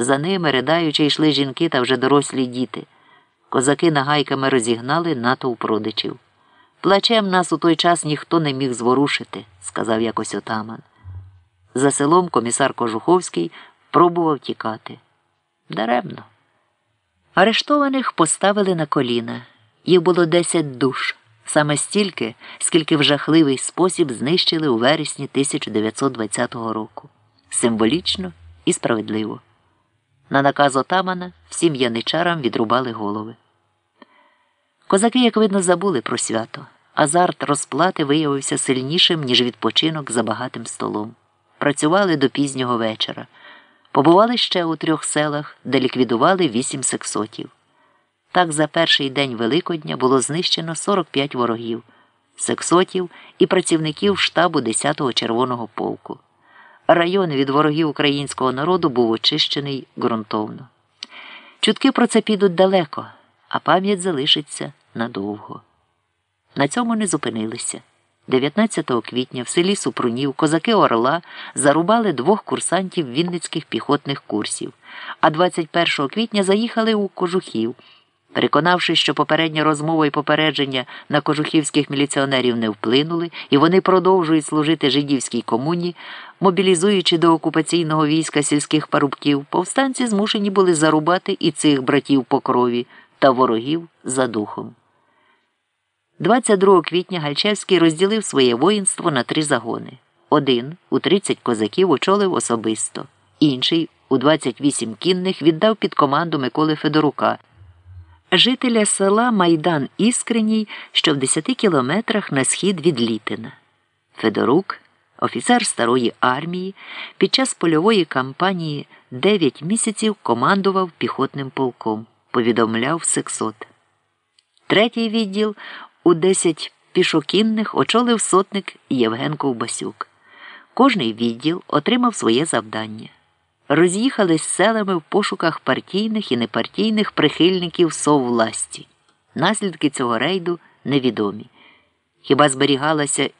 За ними, ридаючи, йшли жінки та вже дорослі діти. Козаки нагайками розігнали натовп родичів. Плачем нас у той час ніхто не міг зворушити, сказав якось отаман. За селом комісар Кожуховський пробував тікати. Даремно. Арештованих поставили на коліна. Їх було десять душ, саме стільки, скільки в жахливий спосіб знищили у вересні 1920 року. Символічно і справедливо. На наказ отамана всім яничарам відрубали голови. Козаки, як видно, забули про свято. Азарт розплати виявився сильнішим, ніж відпочинок за багатим столом. Працювали до пізнього вечора. Побували ще у трьох селах, де ліквідували вісім сексотів. Так за перший день Великодня було знищено 45 ворогів, сексотів і працівників штабу 10-го червоного полку. Район від ворогів українського народу був очищений ґрунтовно. Чутки про це підуть далеко, а пам'ять залишиться надовго. На цьому не зупинилися. 19 квітня в селі Супрунів козаки Орла зарубали двох курсантів Вінницьких піхотних курсів, а 21 квітня заїхали у Кожухів. Переконавшись, що попередня розмова і попередження на кожухівських міліціонерів не вплинули, і вони продовжують служити жидівській комуні, мобілізуючи до окупаційного війська сільських парубків, повстанці змушені були зарубати і цих братів по крові та ворогів за духом. 22 квітня Гальчевський розділив своє воїнство на три загони. Один у 30 козаків очолив особисто, інший у 28 кінних віддав під команду Миколи Федорука, жителя села Майдан Іскренній, що в 10 кілометрах на схід від Літина. Федорук, офіцер старої армії, під час польової кампанії 9 місяців командував піхотним полком, повідомляв Сексот. Третій відділ у 10 пішокінних очолив сотник Євген Ковбасюк. Кожний відділ отримав своє завдання. Роз'їхались селами в пошуках партійних і непартійних прихильників соввласті. Наслідки цього рейду невідомі. Хіба зберігалася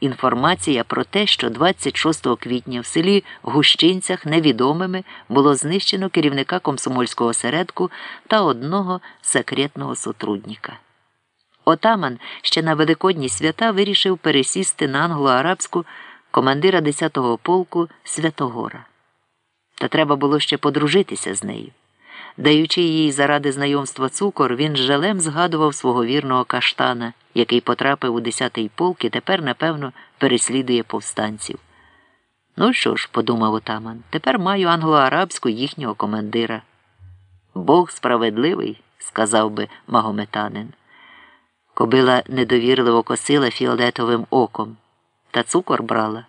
інформація про те, що 26 квітня в селі Гущинцях невідомими було знищено керівника комсомольського осередку та одного секретного сотрудника. Отаман ще на великодні свята вирішив пересісти на англо-арабську командира 10-го полку Святогора. Та треба було ще подружитися з нею. Даючи їй заради знайомства цукор, він жалем згадував свого вірного каштана, який потрапив у 10-й полк і тепер, напевно, переслідує повстанців. Ну що ж, подумав отаман, тепер маю англо-арабську їхнього командира. Бог справедливий, сказав би магометанин. Кобила недовірливо косила фіолетовим оком, та цукор брала.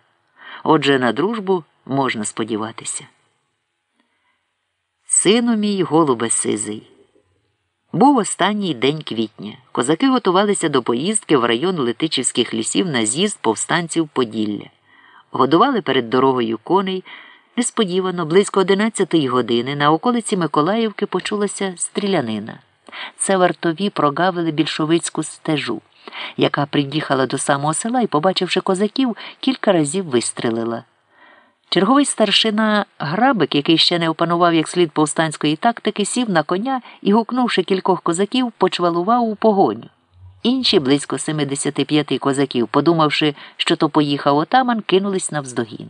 Отже, на дружбу можна сподіватися. Сину мій, голубе сизий. Був останній день квітня. Козаки готувалися до поїздки в район Летичівських лісів на з'їзд повстанців Поділля. Годували перед дорогою коней. Несподівано, близько одинадцятої години на околиці Миколаївки почулася стрілянина. Це вартові прогавили більшовицьку стежу, яка приїхала до самого села і, побачивши козаків, кілька разів вистрелила. Черговий старшина грабик, який ще не опанував як слід повстанської тактики, сів на коня і, гукнувши кількох козаків, почвалував у погоню. Інші близько 75 козаків, подумавши, що то поїхав отаман, кинулись навздогін.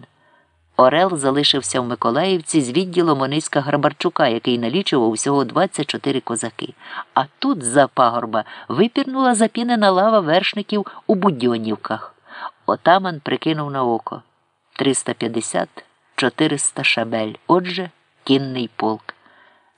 Орел залишився в Миколаївці з відділом Ониська Грабарчука, який налічував усього 24 козаки. А тут за пагорба випірнула запінена лава вершників у Будьонівках. Отаман прикинув на око 350-400 шабель. Отже, кінний полк.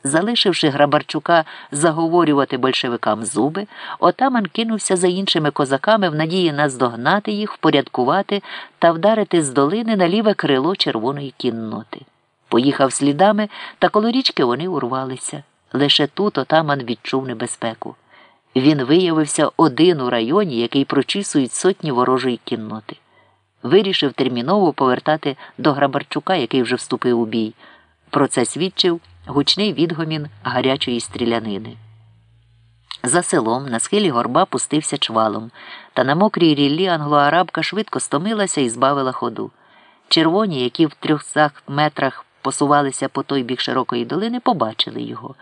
Залишивши Грабарчука заговорювати большевикам зуби, отаман кинувся за іншими козаками в надії наздогнати їх, впорядкувати та вдарити з долини на ліве крило червоної кінноти. Поїхав слідами, та коло річки вони урвалися. Лише тут отаман відчув небезпеку. Він виявився один у районі, який прочісують сотні ворожої кінноти. Вирішив терміново повертати до Грабарчука, який вже вступив у бій. Про це свідчив гучний відгомін гарячої стрілянини. За селом на схилі горба пустився чвалом, та на мокрій ріллі англоарабка швидко стомилася і збавила ходу. Червоні, які в трьохсах метрах посувалися по той бік широкої долини, побачили його.